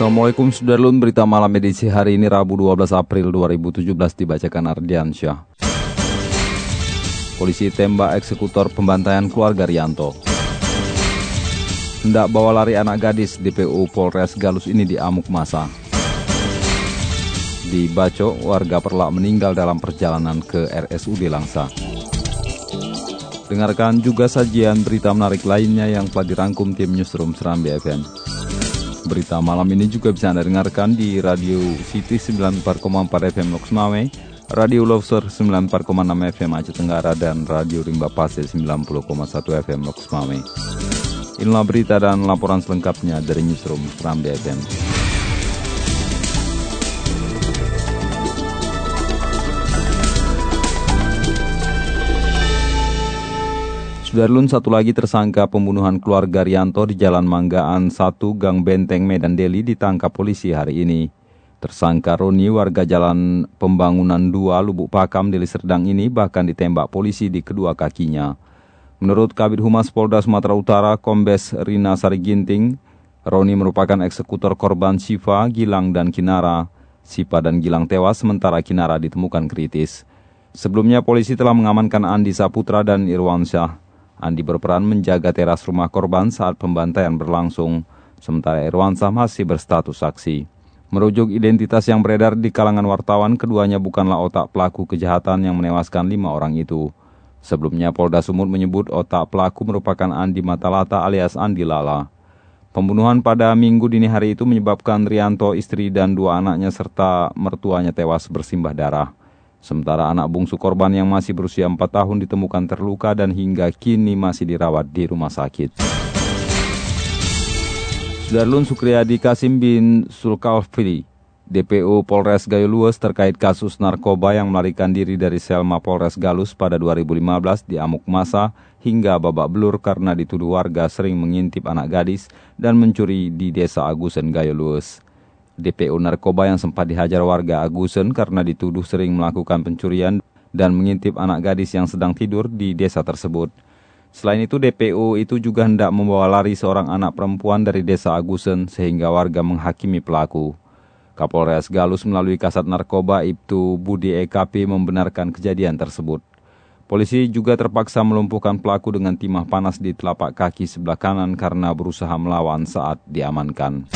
Assalamualaikum Sudarlun, berita malam edisi hari ini Rabu 12 April 2017 dibacakan Ardiansyah. Polisi tembak eksekutor pembantaian keluarga Rianto. Hendak bawa lari anak gadis DPU Polres Galus ini diamuk masa. Di Baco, warga Perlak meninggal dalam perjalanan ke RSUD Langsa. Dengarkan juga sajian berita menarik lainnya yang telah dirangkum tim Newsroom Serambi FM. Berita malam ini juga bisa Anda dengarkan di Radio City 94,4 FM Loks Mawai, Radio Loser 94,6 FM Aceh Tenggara, dan Radio Rimba Pasir 90,1 FM Loks Mawai. Inilah berita dan laporan selengkapnya dari Newsroom Serambi FM. Sudarlun satu lagi tersangka pembunuhan keluarga Rianto di Jalan Manggaan 1 Gang Benteng Medan Deli ditangkap polisi hari ini. Tersangka Roni warga Jalan Pembangunan 2 Lubuk Pakam Deli Serdang ini bahkan ditembak polisi di kedua kakinya. Menurut Kabid Humas Polda Sumatera Utara Kombes Rina Sariginting, Roni merupakan eksekutor korban Siva, Gilang, dan Kinara. Siva dan Gilang tewas sementara Kinara ditemukan kritis. Sebelumnya polisi telah mengamankan Andi Saputra dan Irwan Syah. Andi berperan menjaga teras rumah korban saat pembantaian berlangsung, sementara Irwansyah masih berstatus saksi. Merujuk identitas yang beredar di kalangan wartawan, keduanya bukanlah otak pelaku kejahatan yang menewaskan lima orang itu. Sebelumnya Polda Sumut menyebut otak pelaku merupakan Andi Matalata alias Andi Lala. Pembunuhan pada minggu dini hari itu menyebabkan Rianto, istri dan dua anaknya serta mertuanya tewas bersimbah darah. Sementara anak bungsu korban yang masih berusia 4 tahun ditemukan terluka dan hingga kini masih dirawat di rumah sakit. Sudarlun Sukriyadi Kasim bin Sulkalfili, DPO Polres Gayo Lues terkait kasus narkoba yang melarikan diri dari Selma Polres Galus pada 2015 di amuk masa hingga babak belur karena dituduh warga sering mengintip anak gadis dan mencuri di desa Agusen Gayo Lues. DPO narkoba yang sempat dihajar warga Agusen karena dituduh sering melakukan pencurian dan mengintip anak gadis yang sedang tidur di desa tersebut. Selain itu, DPO itu juga hendak membawa lari seorang anak perempuan dari desa Agusen sehingga warga menghakimi pelaku. Kapolres Galus melalui kasat narkoba Ibtu Budi EKP membenarkan kejadian tersebut. Polisi juga terpaksa melumpuhkan pelaku dengan timah panas di telapak kaki sebelah kanan karena berusaha melawan saat diamankan.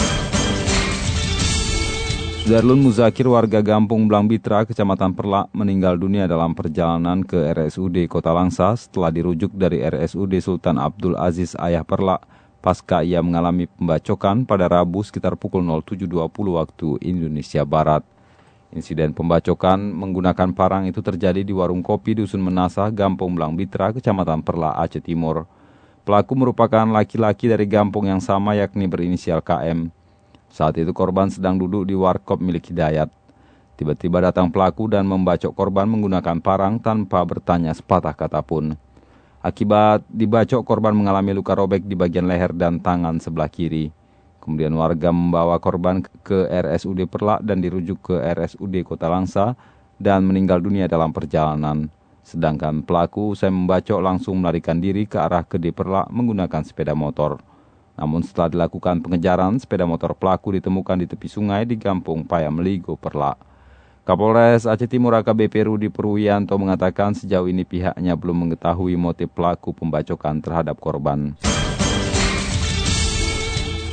Darlun Muzakir warga Gampung Blangbitra, Kecamatan Perlak, meninggal dunia dalam perjalanan ke RSUD Kota Langsa setelah dirujuk dari RSUD Sultan Abdul Aziz Ayah Perlak pasca ia mengalami pembacokan pada Rabu sekitar pukul 07.20 waktu Indonesia Barat. Insiden pembacokan menggunakan parang itu terjadi di warung kopi Dusun Menasah, Gampung Blangbitra, Kecamatan Perlak, Aceh Timur. Pelaku merupakan laki-laki dari Gampung yang sama yakni berinisial KM. Saat itu korban sedang duduk di warkop milik Hidayat. Tiba-tiba datang pelaku dan membacok korban menggunakan parang tanpa bertanya sepatah kata pun. Akibat dibacok, korban mengalami luka robek di bagian leher dan tangan sebelah kiri. Kemudian warga membawa korban ke RSUD Perlak dan dirujuk ke RSUD Kota Langsa dan meninggal dunia dalam perjalanan. Sedangkan pelaku saya membacok langsung melarikan diri ke arah Gede Perlak menggunakan sepeda motor. Namun setelah dilakukan pengejaran, sepeda motor pelaku ditemukan di tepi sungai di Kampung Payameligo, Perlak. Kapolres Aceh Timur AKBP Rudi Purwianto mengatakan sejauh ini pihaknya belum mengetahui motif pelaku pembacokan terhadap korban.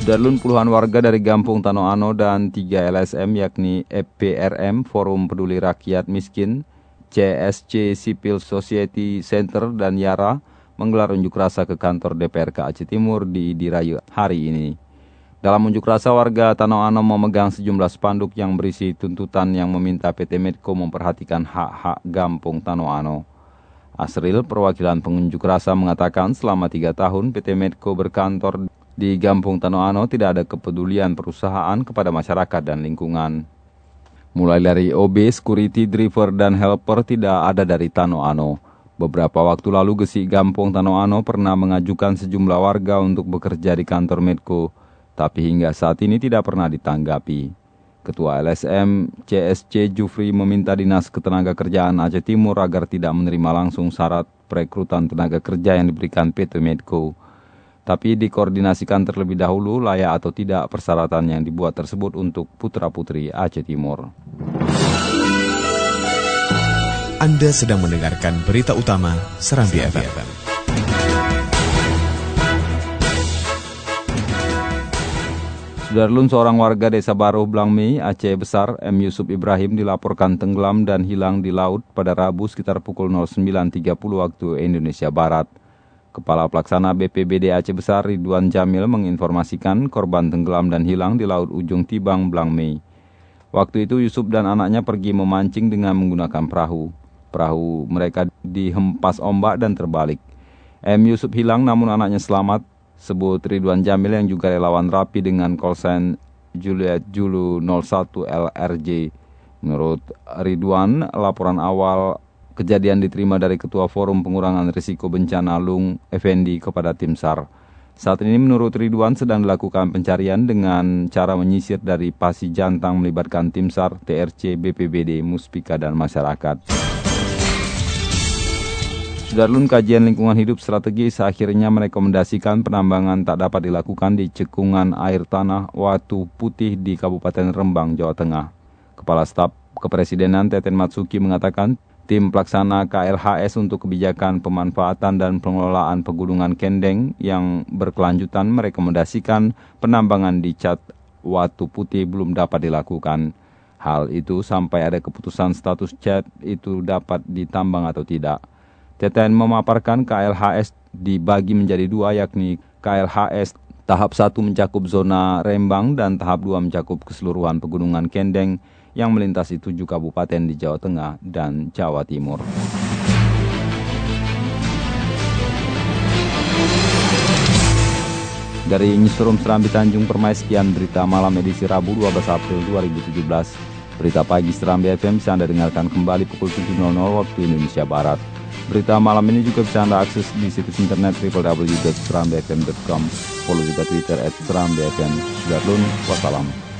Darlun puluhan warga dari Gampung Tanoano dan tiga LSM yakni EPRM Forum Peduli Rakyat Miskin, CSC Civil Society Center, dan Yara menggelar unjuk rasa ke kantor DPRK Aceh Timur di Dirayu hari ini. Dalam unjuk rasa warga Tanoano memegang sejumlah spanduk yang berisi tuntutan yang meminta PT Medco memperhatikan hak-hak Gampung Tanoano. Asril, perwakilan pengunjuk rasa mengatakan selama tiga tahun PT Medco berkantor Di Gampung Tanoano tidak ada kepedulian perusahaan kepada masyarakat dan lingkungan. Mulai dari OB, security, driver, dan helper tidak ada dari Tanoano. Beberapa waktu lalu Gesi Gampung Tanoano pernah mengajukan sejumlah warga untuk bekerja di kantor Medco, tapi hingga saat ini tidak pernah ditanggapi. Ketua LSM CSC Jufri meminta Dinas Ketenaga Kerjaan Aceh Timur agar tidak menerima langsung syarat perekrutan tenaga kerja yang diberikan PT Medco tapi dikoordinasikan terlebih dahulu layak atau tidak persyaratan yang dibuat tersebut untuk putra-putri Aceh Timur. Anda sedang mendengarkan berita utama Serambi, FM. Sudarlun seorang warga desa Baru Blangmi, Aceh Besar, M. Yusuf Ibrahim dilaporkan tenggelam dan hilang di laut pada Rabu sekitar pukul 09.30 waktu Indonesia Barat. Kepala Pelaksana BPBD Aceh Besar Ridwan Jamil menginformasikan korban tenggelam dan hilang di Laut Ujung Tibang, Blangmei. Waktu itu Yusuf dan anaknya pergi memancing dengan menggunakan perahu. Perahu mereka dihempas ombak dan terbalik. M. Yusuf hilang namun anaknya selamat, sebut Ridwan Jamil yang juga relawan rapi dengan kolsen Juliet Julu 01 LRJ. Menurut Ridwan, laporan awal Kejadian diterima dari Ketua Forum Pengurangan Risiko Bencana Lung Effendi kepada tim SAR. Saat ini menurut Ridwan sedang dilakukan pencarian dengan cara menyisir dari pasi jantang melibatkan tim SAR, TRC, BPBD, Muspika, dan masyarakat. Sudarlun kajian lingkungan hidup strategis akhirnya merekomendasikan penambangan tak dapat dilakukan di cekungan air tanah Watu Putih di Kabupaten Rembang, Jawa Tengah. Kepala Staf Kepresidenan Teten Matsuki mengatakan Tim pelaksana KLHS untuk kebijakan pemanfaatan dan pengelolaan pegunungan Kendeng yang berkelanjutan merekomendasikan penambangan di cat Watu Putih belum dapat dilakukan. Hal itu sampai ada keputusan status cat itu dapat ditambang atau tidak. TTN memaparkan KLHS dibagi menjadi dua yakni KLHS tahap 1 mencakup zona Rembang dan tahap 2 mencakup keseluruhan pegunungan Kendeng yang melintasi tujuh kabupaten di Jawa Tengah dan Jawa Timur. Dari Newsroom Serambi Tanjung Permai, sekian berita malam edisi Rabu 12 April 2017. Berita pagi Serambi FM bisa Anda dengarkan kembali pukul 7.00 waktu Indonesia Barat. Berita malam ini juga bisa Anda akses di situs internet www.serambifm.com. Follow juga Twitter at Serambi FM. Sudah wassalam.